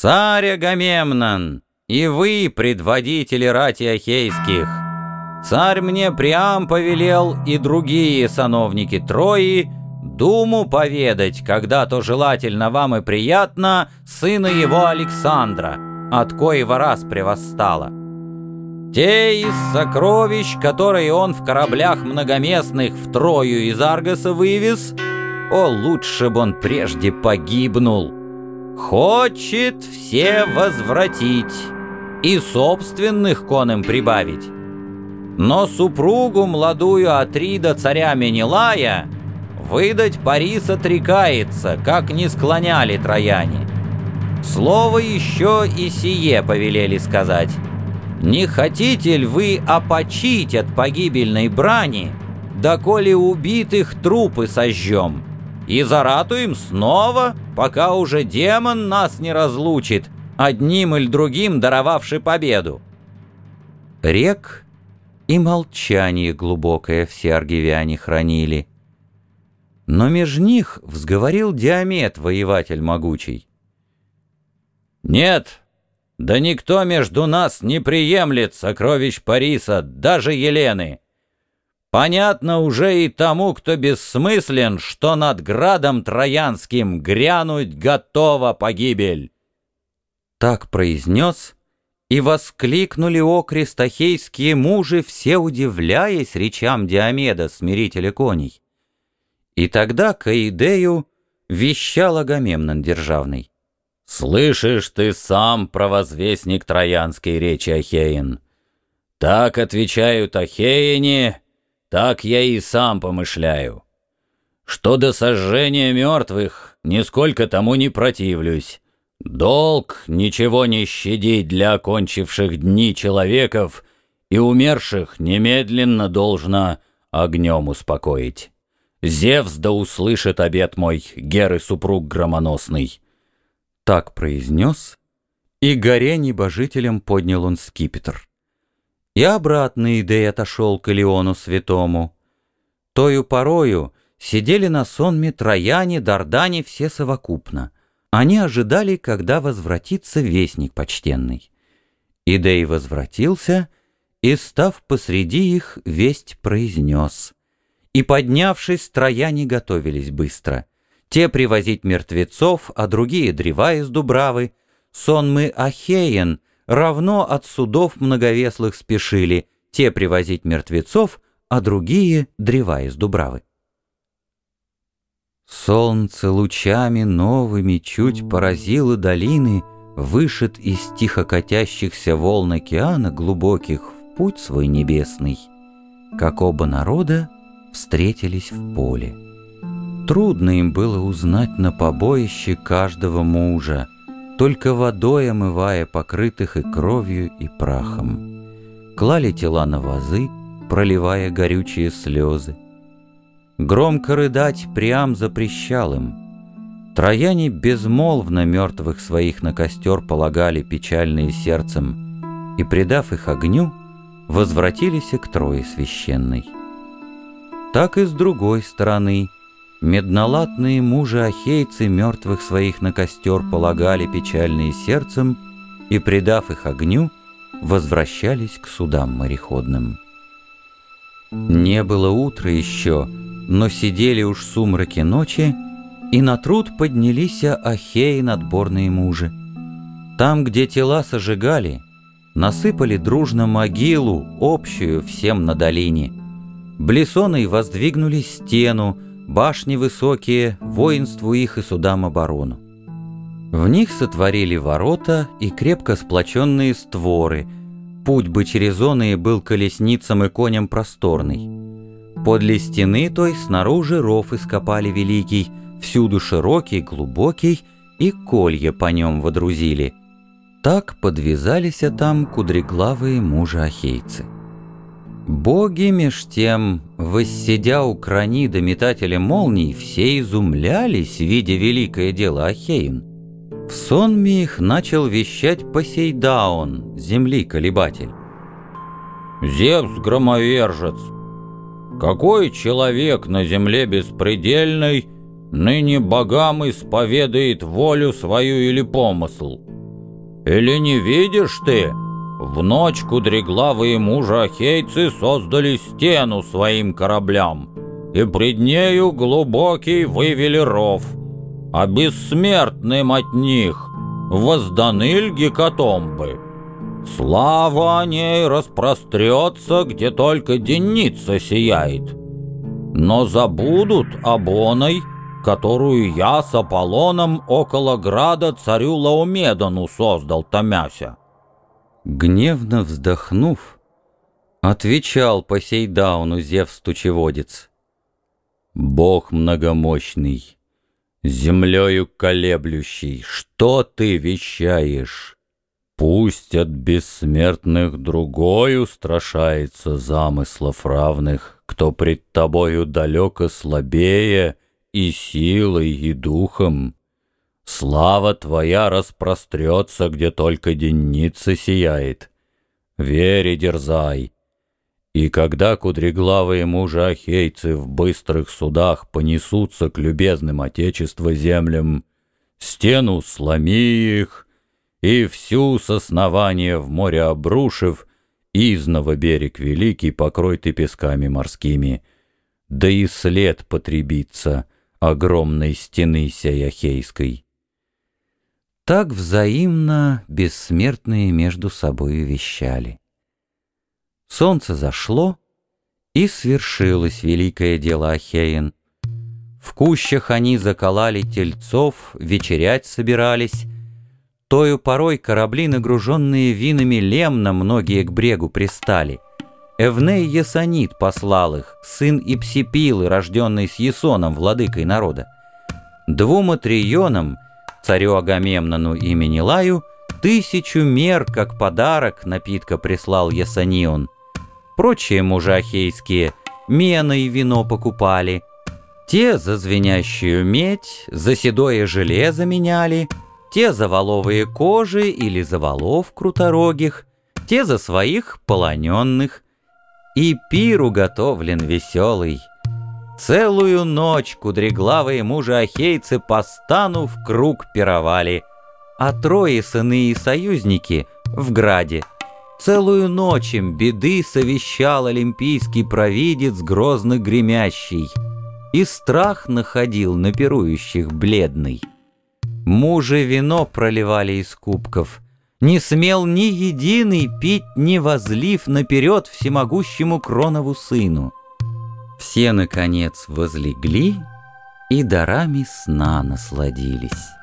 «Царь Агамемнон, и вы, предводители рати Ахейских, царь мне Приам повелел и другие сановники Трои думу поведать, когда то желательно вам и приятно, сына его Александра, от коего раз превостало. Те из сокровищ, которые он в кораблях многоместных в Трою из Аргоса вывез, о, лучше бы он прежде погибнул» Хочет все возвратить и собственных конем прибавить. Но супругу молодую Атрида царя Менелая выдать Парис отрекается, как не склоняли трояне. Слово еще и сие повелели сказать. Не хотите ли вы опочить от погибельной брани, доколе убитых трупы сожжем?» и заратуем снова, пока уже демон нас не разлучит, одним или другим даровавший победу. Рек и молчание глубокое все аргивяне хранили. Но меж них взговорил Диамет, воеватель могучий. «Нет, да никто между нас не приемлет сокровищ Париса, даже Елены. Понятно уже и тому, кто бессмыслен, что над градом Троянским грянуть готова погибель. Так произнес, и воскликнули окрест ахейские мужи, все удивляясь речам Диомеда, смирителя коней. И тогда к Аидею вещал Агамемнон державный. «Слышишь ты сам, провозвестник троянской речи Ахеин? Так отвечают Ахеяне, так я и сам помышляю. Что до сожжения мертвых, нисколько тому не противлюсь. Долг ничего не щадить для окончивших дни человеков и умерших немедленно должно огнем успокоить. Зевс да услышит обет мой, Геры супруг громоносный. Так произнес, и горе небожителям поднял он скипетр. И обратно Идей отошел к Илиону святому. Тою порою сидели на сонме Трояне, Дардане все совокупно. Они ожидали, когда возвратится вестник почтенный. Идей возвратился и, став посреди их, весть произнес. И, поднявшись, трояне готовились быстро. Те привозить мертвецов, а другие древа из Дубравы. Сонмы Ахеен — равно от судов многовеслых спешили, те привозить мертвецов, а другие — древа из Дубравы. Солнце лучами новыми чуть поразило долины, Вышед из тихо катящихся волн океана глубоких в путь свой небесный, Как оба народа встретились в поле. Трудно им было узнать на побоище каждого мужа — только водой омывая покрытых и кровью, и прахом. Клали тела на вазы, проливая горючие слезы. Громко рыдать прям запрещал им. Трояне безмолвно мертвых своих на костер полагали печальные сердцем, и, предав их огню, возвратились к Трое священной. Так и с другой стороны — Меднолатные мужи-ахейцы мертвых своих на костер полагали печальные сердцем и, предав их огню, возвращались к судам мореходным. Не было утра еще, но сидели уж сумраки ночи, и на труд поднялись ахеи надборные мужи. Там, где тела сожигали, насыпали дружно могилу, общую всем на долине. Блесоной воздвигнули стену, башни высокие, воинству их и судам оборону. В них сотворили ворота и крепко сплоченные створы, путь бы через оные был колесницам и коням просторный. Подле стены той снаружи ров ископали великий, всюду широкий, глубокий, и колья по нем водрузили. Так подвязались там кудреглавые мужи-ахейцы. Боги меж тем, воссидя у кранида метателя молний, все изумлялись, видя великое дело Ахеин. В сонме их начал вещать Посейдаон, земли-колебатель. «Зевс-громовержец, какой человек на земле беспредельной ныне богам исповедает волю свою или помысл? Или не видишь ты, в ночь кудреглавые мужа ахейцы создали стену своим кораблям, и пред нею глубокий вывели ров, а бессмертным от них возданы ль гекатомбы. Слава о ней распрострется, где только денница сияет. Но забудут об оной, которую я с Аполлоном около града царю Лаумедону создал томяся. Гневно вздохнув, отвечал Посейдауну Зевс-тучеводец. «Бог многомощный, землею колеблющий, что ты вещаешь? Пусть от бессмертных другой устрашается замыслов равных, кто пред тобою далеко слабее и силой, и духом. Слава твоя распрострется, где только денница сияет. Верь и дерзай. И когда кудреглавые мужи ахейцы в быстрых судах понесутся к любезным отечества землям, стену сломи их, и всю с основания в море обрушив, изново берег великий покрой ты песками морскими, да и след потребится огромной стены сей ахейской. Так взаимно бессмертные между собой вещали. Солнце зашло, и свершилось великое дело Ахеин. В кущах они заколали тельцов, вечерять собирались. Тою порой корабли, нагруженные винами лемна, многие к брегу пристали. Эвней Ясонит послал их, сын Ипсипилы, рожденный с Ясоном, владыкой народа. Двум атрионам — Царю Агамемнону и Менелаю тысячу мер, как подарок, напитка прислал Ясонион. Прочие мужи ахейские мена и вино покупали. Те за звенящую медь, за седое железо меняли, те за воловые кожи или за волов круторогих, те за своих полоненных. И пир уготовлен веселый — Целую ночь кудреглавые мужи-ахейцы по стану в круг пировали, а трое сыны и союзники в граде. Целую ночь им беды совещал олимпийский провидец грозно гремящий, и страх находил на пирующих бледный. Мужи вино проливали из кубков, не смел ни единый пить, не возлив наперед всемогущему Кронову сыну. Все, наконец, возлегли и дарами сна насладились.